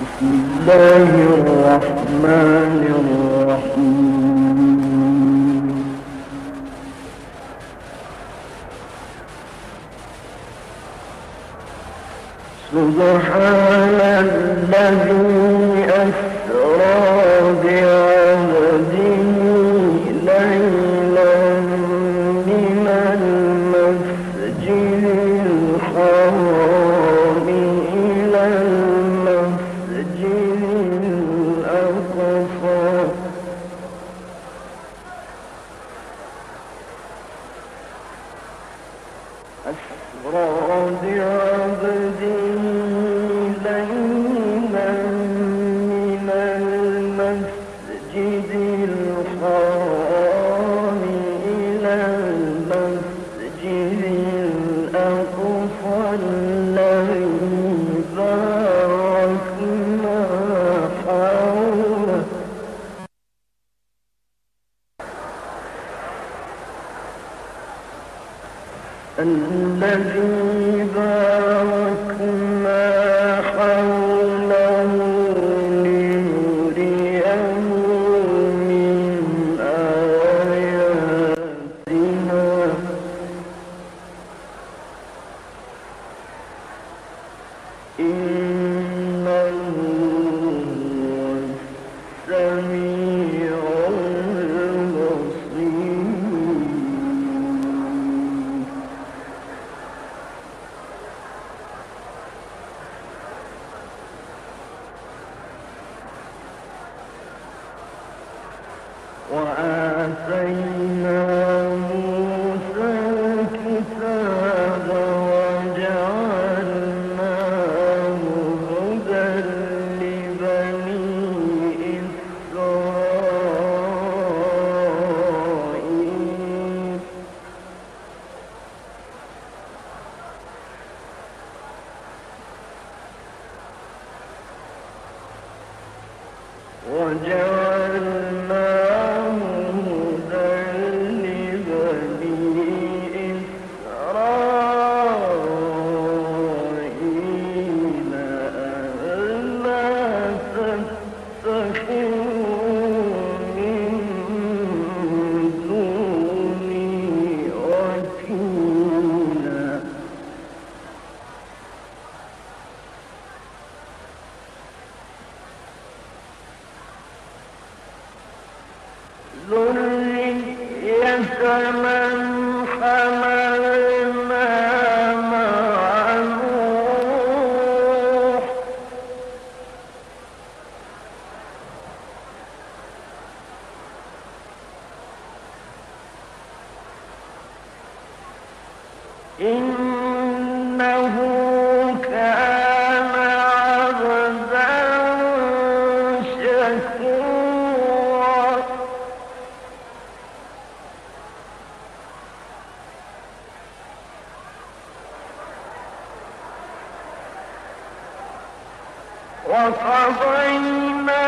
بسم الله الرحمن الرحيم. سبحان الذي وآتينا وقضينا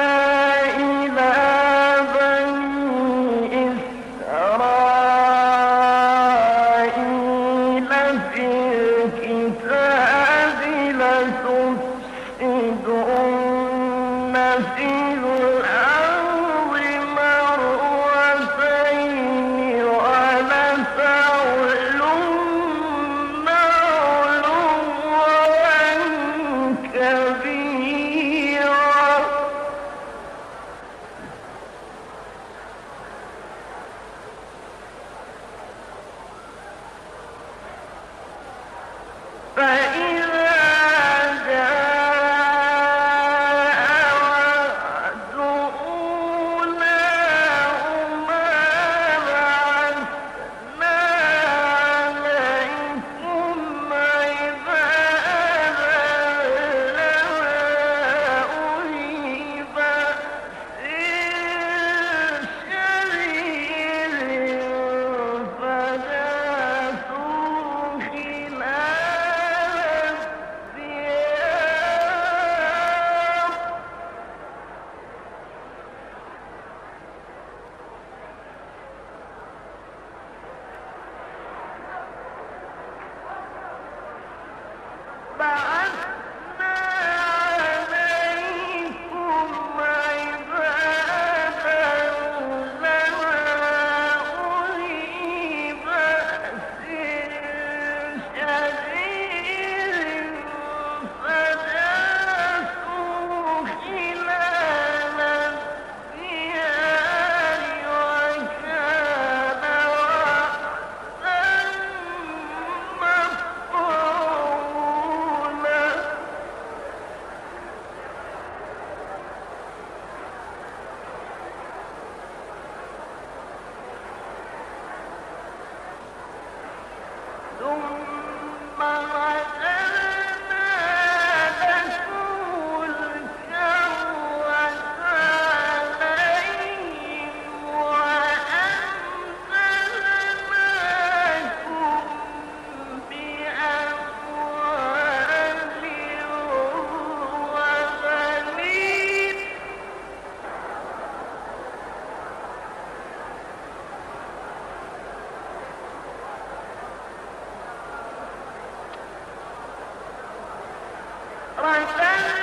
Right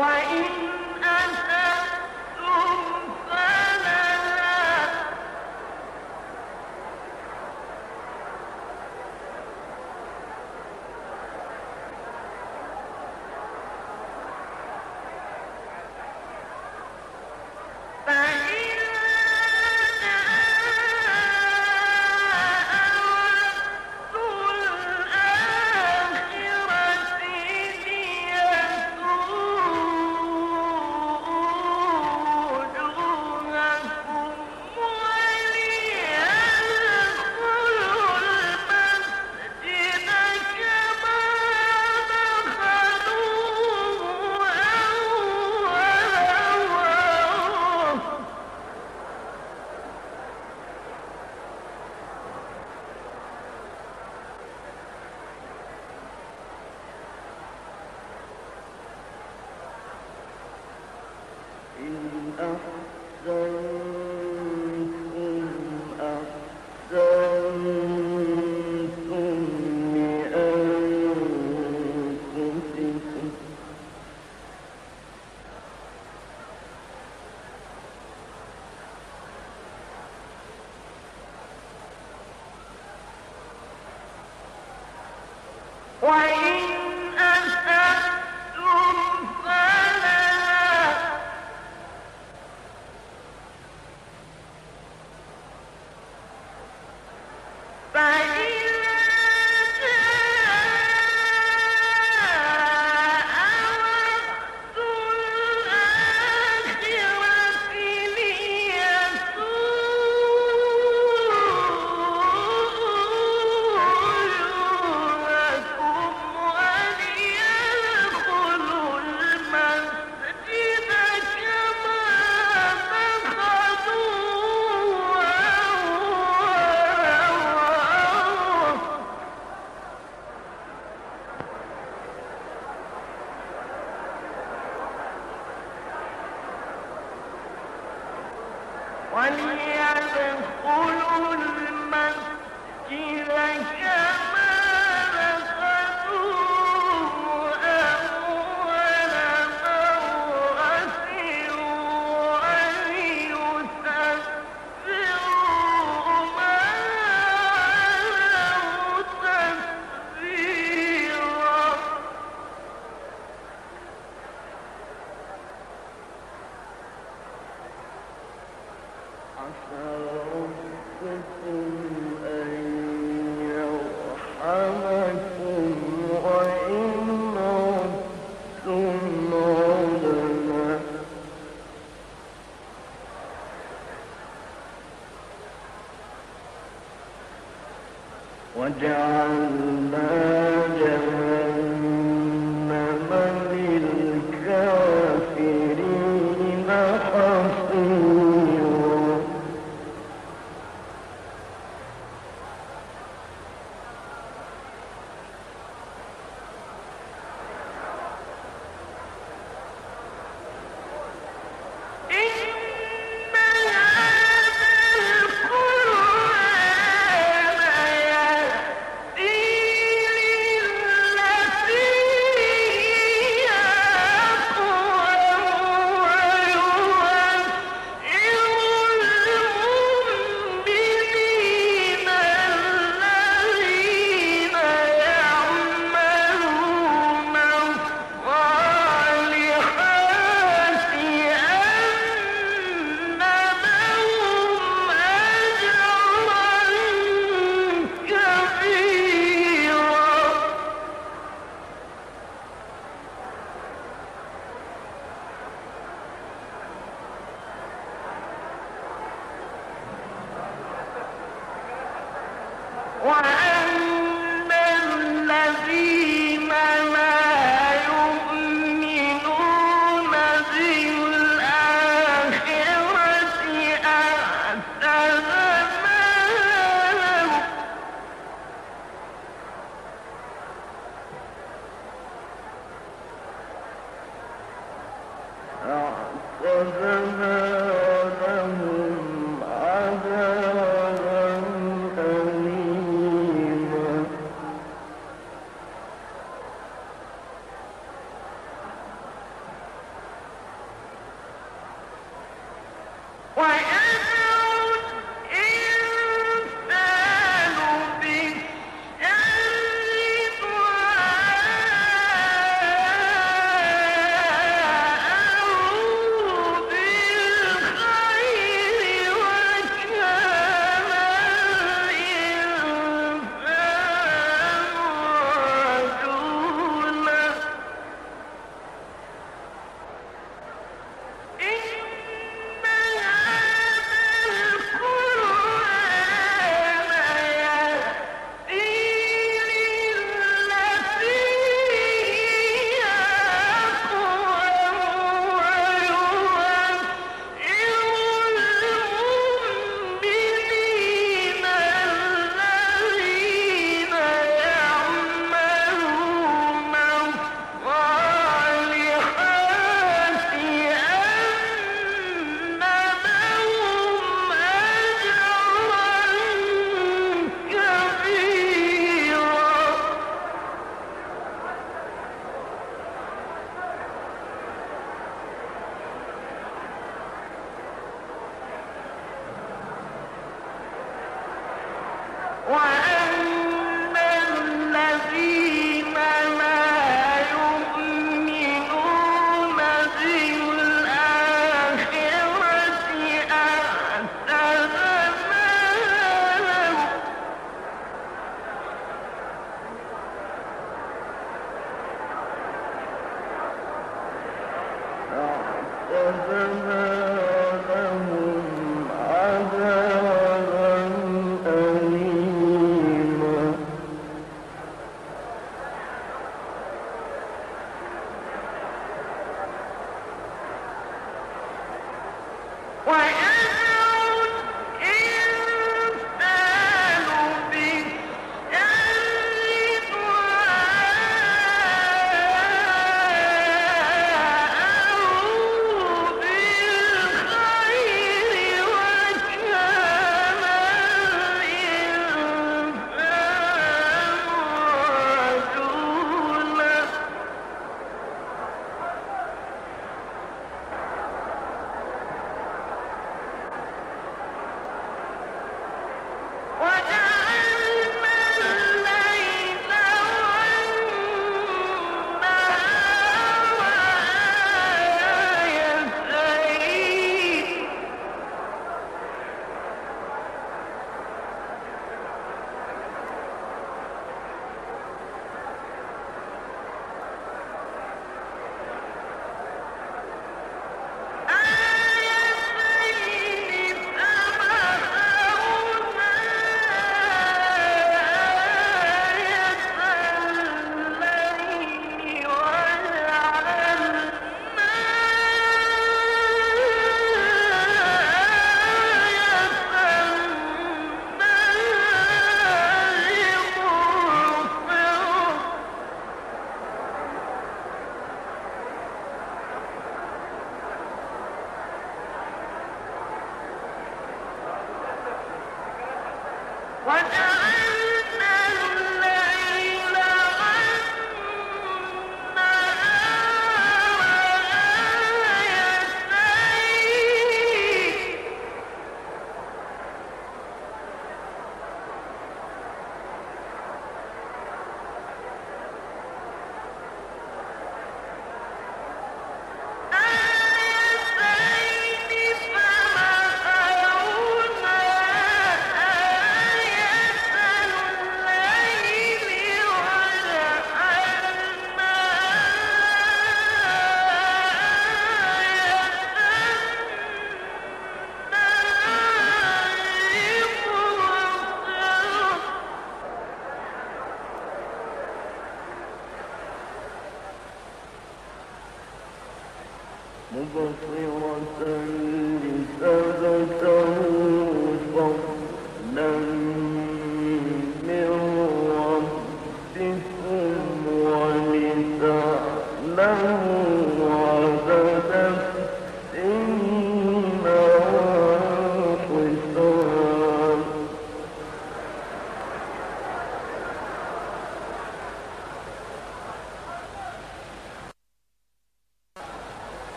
وإن One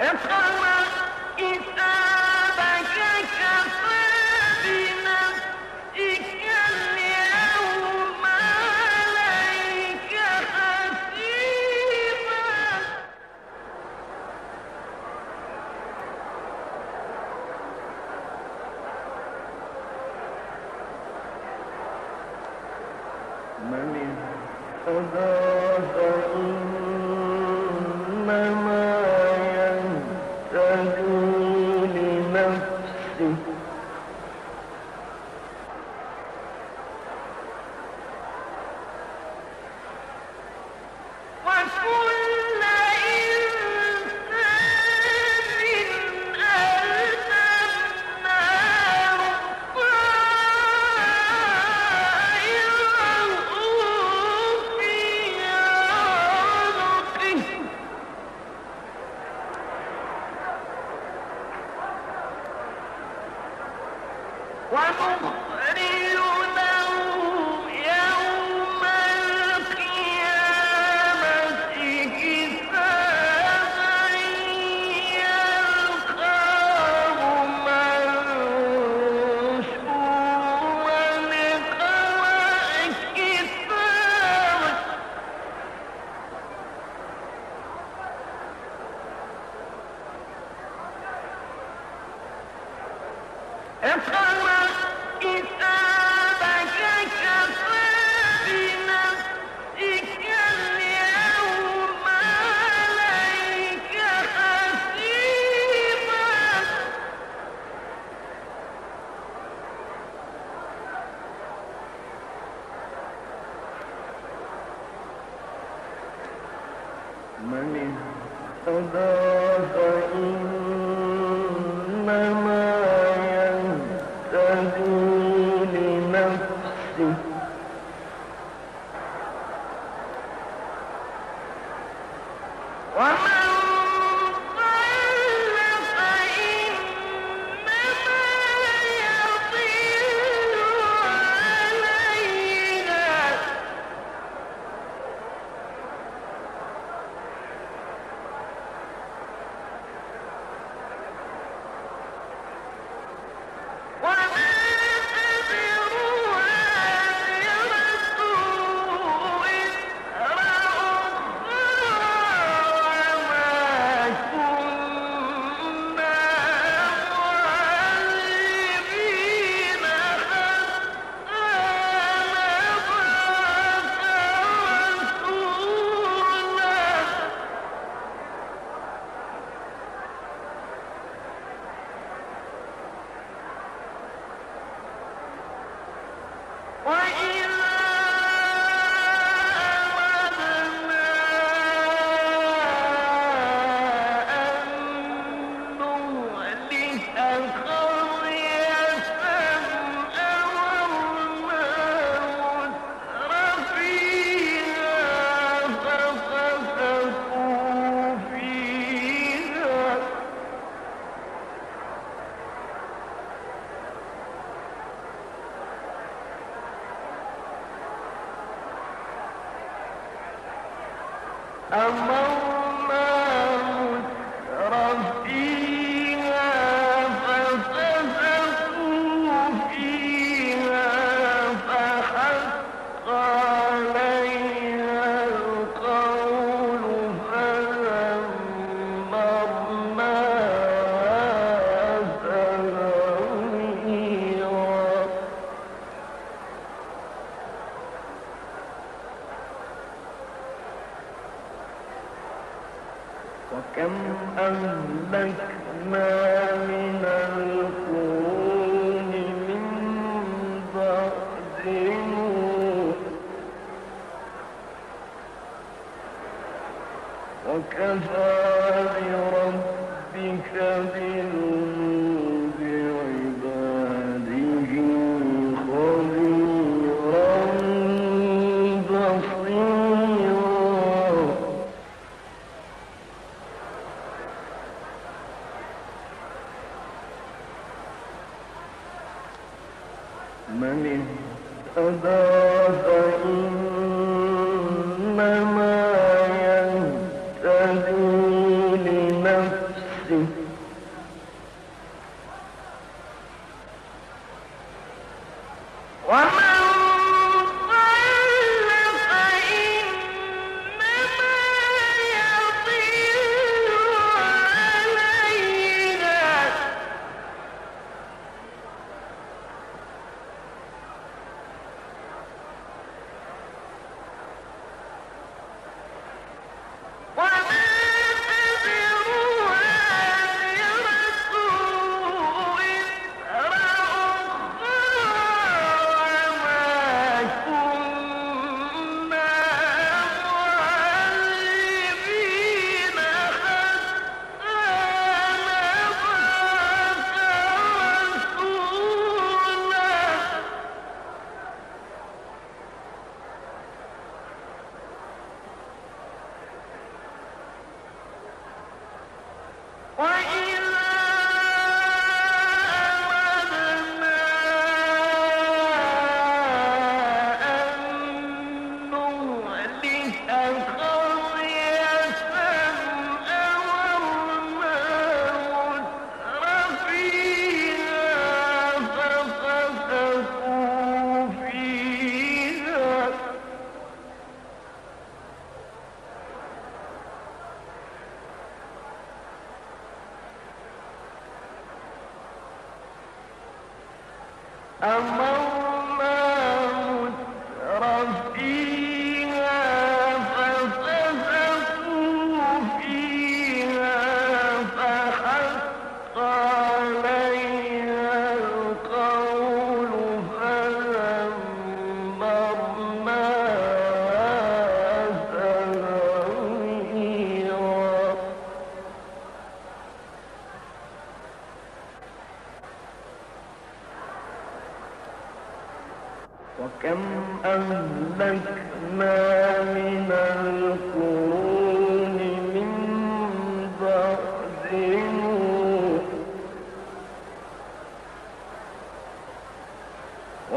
It's Amen. among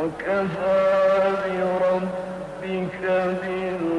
وكفى بربك بالله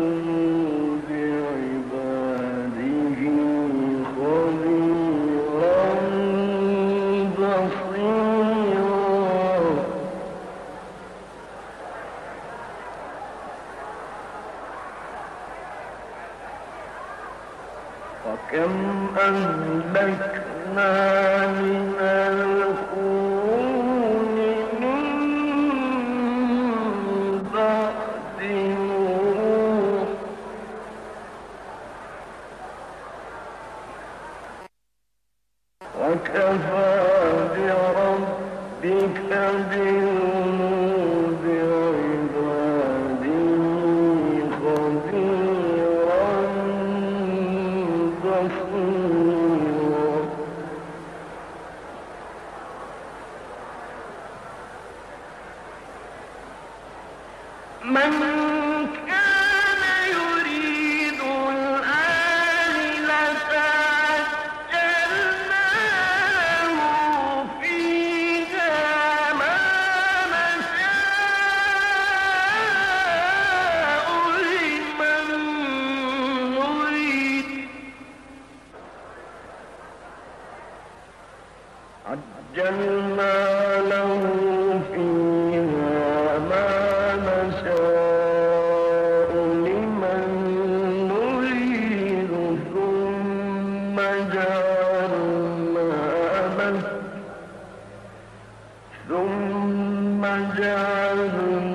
ثم جاءهم